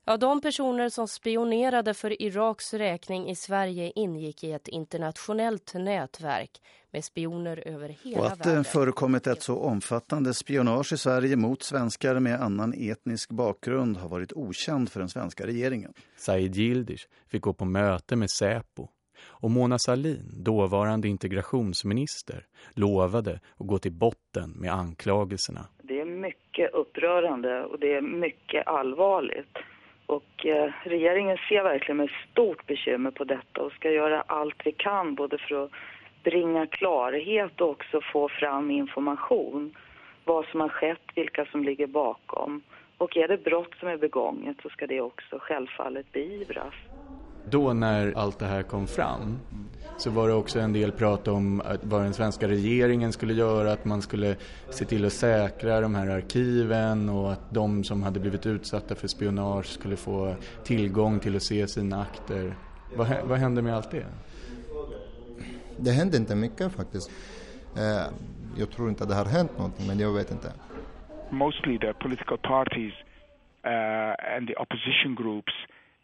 Ja, de personer som spionerade för Iraks räkning i Sverige ingick i ett internationellt nätverk med spioner över hela världen. Och att det förekommit ett så omfattande spionage i Sverige mot svenskar med annan etnisk bakgrund har varit okänd för den svenska regeringen. Said Yildiz fick gå på möte med Säpo. Och Mona Salin, dåvarande integrationsminister, lovade att gå till botten med anklagelserna. Det är mycket upprörande och det är mycket allvarligt. Och eh, regeringen ser verkligen med stort bekymmer på detta och ska göra allt vi kan både för att bringa klarhet och också få fram information. Vad som har skett, vilka som ligger bakom. Och är det brott som är begånget så ska det också självfallet beivras. Då när allt det här kom fram så var det också en del prat om vad den svenska regeringen skulle göra, att man skulle se till att säkra de här arkiven och att de som hade blivit utsatta för spionage skulle få tillgång till att se sina akter. Vad, vad hände med allt det? Det hände inte mycket faktiskt. Eh, jag tror inte att det har hänt någonting, men jag vet inte. Mostly the political parties uh, and the opposition groups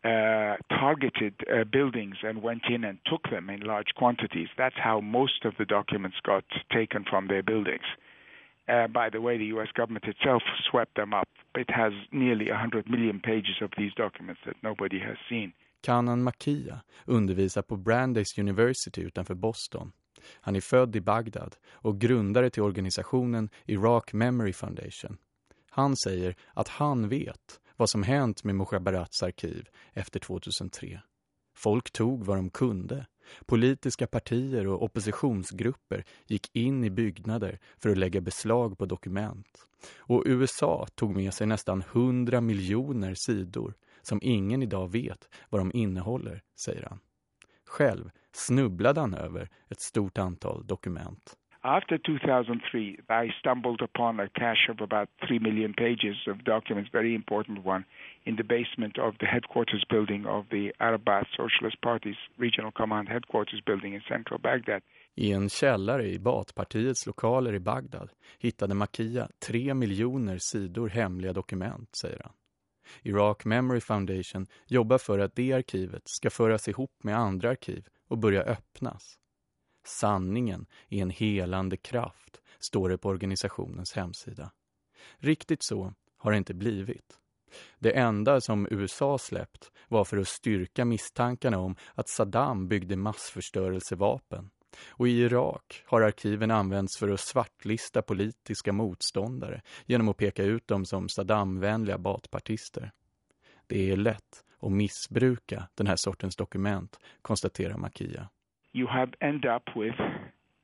uh, targeted uh, buildings and went in and took them in large quantities. That's how most of the documents got taken from their buildings. Uh, by the way, the U.S. government itself swept them up. It has nearly 100 million pages of these documents that nobody has seen. Kanan Makia undervisar på Brandeis University utanför Boston. Han är född i Bagdad och grundare till organisationen Iraq Memory Foundation. Han säger att han vet vad som hänt med Mokhabarats arkiv efter 2003. Folk tog vad de kunde. Politiska partier och oppositionsgrupper gick in i byggnader för att lägga beslag på dokument. Och USA tog med sig nästan 100 miljoner sidor som ingen idag vet vad de innehåller, säger han. Själv snubblade han över ett stort antal dokument. After 2003, I stumbled upon a cache of about 3 million pages of documents, very important one, in the basement of the headquarters building of the Arabat Socialist Party's regional command headquarters building in central Baghdad. I en källare i Batpartiets lokaler i Bagdad hittade Makia 3 miljoner sidor hemliga dokument, säger han. Iraq Memory Foundation jobbar för att det arkivet ska föras ihop med andra arkiv och börja öppnas. Sanningen är en helande kraft, står det på organisationens hemsida. Riktigt så har det inte blivit. Det enda som USA släppt var för att styrka misstankarna om att Saddam byggde massförstörelsevapen. Och i Irak har arkiven använts för att svartlista politiska motståndare genom att peka ut dem som Saddam-vänliga batpartister. Det är lätt att missbruka den här sortens dokument, konstaterar Makia you have end up with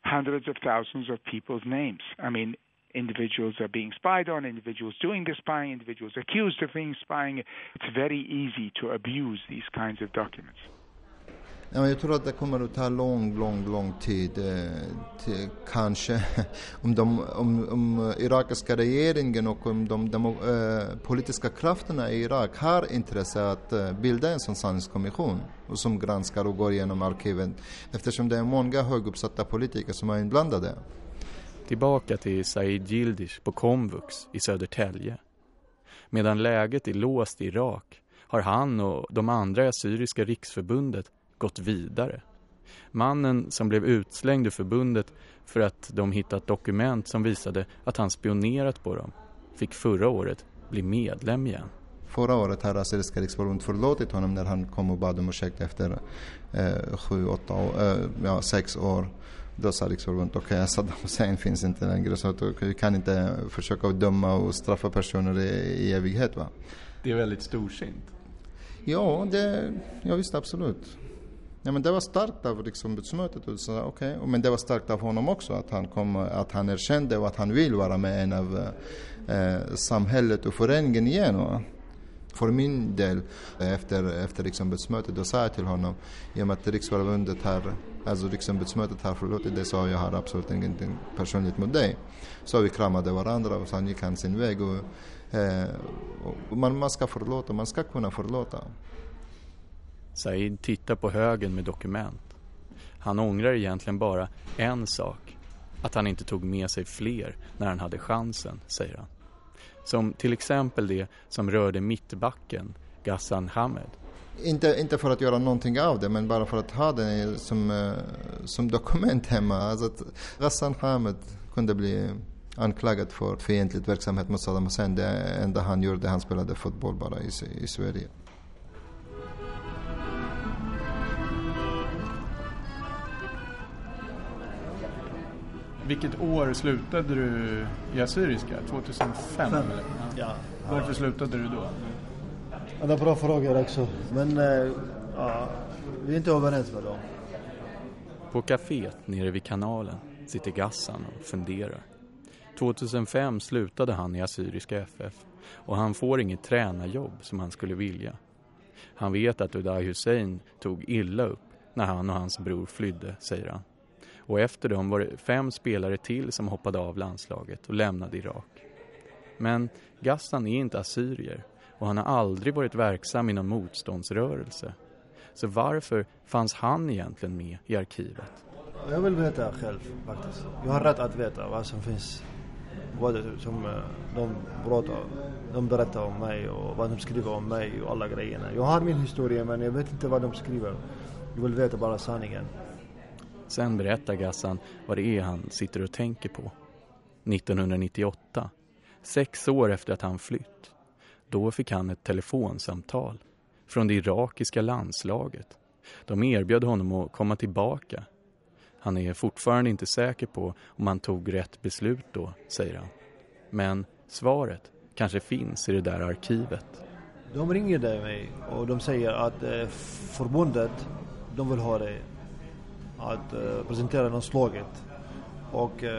hundreds of thousands of people's names. I mean, individuals are being spied on, individuals doing the spying, individuals accused of being spying. It's very easy to abuse these kinds of documents. Ja, jag tror att det kommer att ta lång, lång, lång tid. Eh, till, kanske om, de, om, om irakiska regeringen och om de, de eh, politiska krafterna i Irak har intresse att eh, bilda en sån sanningskommission och som granskar och går igenom arkiven eftersom det är många höguppsatta politiker som är inblandade. Tillbaka till Said Gildish på Komvux i Södertälje. Medan läget är låst i Irak har han och de andra i Assyriska riksförbundet gått vidare. Mannen som blev utslängd ur förbundet för att de hittat dokument som visade att han spionerat på dem fick förra året bli medlem igen. Förra året har Assyriska riksförbundet förlåtit honom när han kom och bad om ursäkt efter eh, sju, åtta år, eh, ja, sex år. Då sa riksförbundet okej, okay, Saddam Hussein finns inte längre så att vi kan inte försöka döma och straffa personer i, i evighet. Va? Det är väldigt storsint. Ja, det, ja visst absolut. Ja, men det var starkt av riksombudsmötet. okay. Men det var starkt av honom också att han, kom, att han erkände och att han vill vara med en av eh, samhället och föreningen igen. Och För min del, efter, efter riksombudsmötet, då sa jag till honom, i och med att riksförbundet har, alltså riksombudsmötet har förlåtit dig så jag har absolut ingenting personligt mot dig. Så vi kramade varandra och sen gick han sin väg. Och, eh, och man, man ska förlåta, man ska kunna förlåta. Said tittar på högen med dokument. Han ångrar egentligen bara en sak. Att han inte tog med sig fler när han hade chansen, säger han. Som till exempel det som rörde mittbacken, Ghassan Hamed. Inte, inte för att göra någonting av det, men bara för att ha det som, eh, som dokument hemma. Alltså att Ghassan Hamed kunde bli anklagad för fientlig verksamhet mot Saddam Hussein. Det enda han gjorde, han spelade fotboll bara i, i Sverige. Vilket år slutade du i Assyriska? 2005? Fem. Eller? Ja. Varför slutade du då? Ja, det är bra frågor också. Men eh, ja, vi är inte överens med dem. På kaféet nere vid kanalen sitter Gassan och funderar. 2005 slutade han i Assyriska FF och han får inget tränarjobb som han skulle vilja. Han vet att Uday Hussein tog illa upp när han och hans bror flydde, säger han. Och efter dem var det fem spelare till som hoppade av landslaget och lämnade Irak. Men Gassan är inte assyrier och han har aldrig varit verksam i någon motståndsrörelse. Så varför fanns han egentligen med i arkivet? Jag vill veta själv faktiskt. Jag har rätt att veta vad som finns. Vad som eh, de, pratar, de berättar om mig och vad de skriver om mig och alla grejerna. Jag har min historia men jag vet inte vad de skriver. Jag vill veta bara sanningen. Sen berättar Gassan vad det är han sitter och tänker på. 1998, sex år efter att han flytt. Då fick han ett telefonsamtal från det irakiska landslaget. De erbjöd honom att komma tillbaka. Han är fortfarande inte säker på om han tog rätt beslut då, säger han. Men svaret kanske finns i det där arkivet. De ringer mig och de säger att eh, förbundet, de vill ha det att uh, presentera landslaget. Och uh,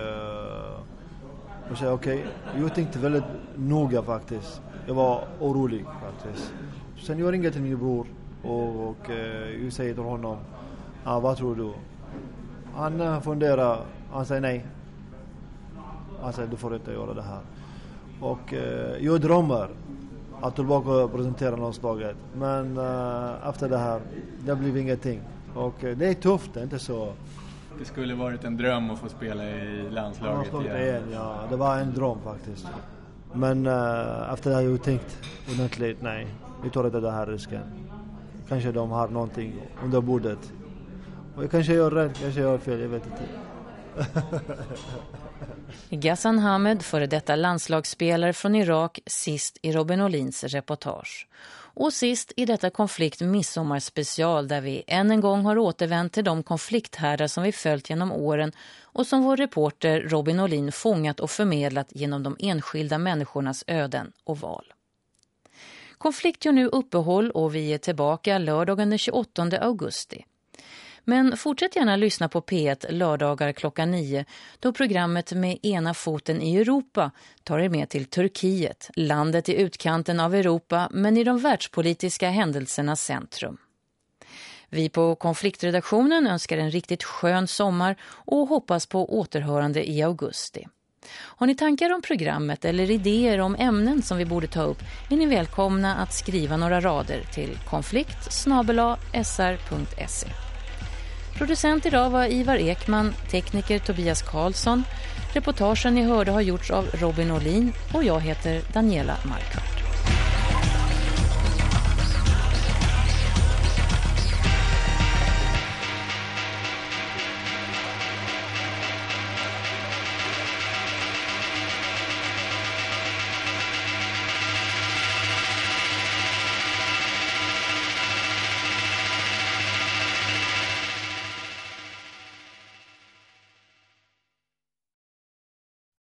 jag säger okej, okay. jag tänkte väldigt noga faktiskt. Jag var orolig faktiskt. Sen jag ringer till min bror och, och uh, jag säger till honom, ah, vad tror du? Han uh, funderar, han säger nej. Han säger du får inte göra det här. Och uh, jag drömmer att tillbaka och presentera landslaget. Men uh, efter det här, det blev ingenting. Och eh, det är tufft, det är inte så... Det skulle varit en dröm att få spela i landslaget igen. igen. Ja, det var en dröm faktiskt. Men uh, efter det har jag tänkt ordentligt, nej, vi tar inte den här risken. Kanske de har någonting under bordet. Och jag kanske gör rätt, kanske gör fel, jag vet inte. Ghassan Hamed, före detta landslagsspelare från Irak, sist i Robin Olins reportage. Och sist i detta konflikt midsommarspecial där vi än en gång har återvänt till de konflikthärdar som vi följt genom åren och som vår reporter Robin Olin fångat och förmedlat genom de enskilda människornas öden och val. Konflikt gör nu uppehåll och vi är tillbaka lördagen den 28 augusti. Men fortsätt gärna lyssna på P1 lördagar klockan nio då programmet med ena foten i Europa tar er med till Turkiet, landet i utkanten av Europa men i de världspolitiska händelsernas centrum. Vi på konfliktredaktionen önskar en riktigt skön sommar och hoppas på återhörande i augusti. Har ni tankar om programmet eller idéer om ämnen som vi borde ta upp är ni välkomna att skriva några rader till konflikt sr.se. Producent idag var Ivar Ekman, tekniker Tobias Karlsson. Reportagen ni hörde har gjorts av Robin Olin och jag heter Daniela Markvart.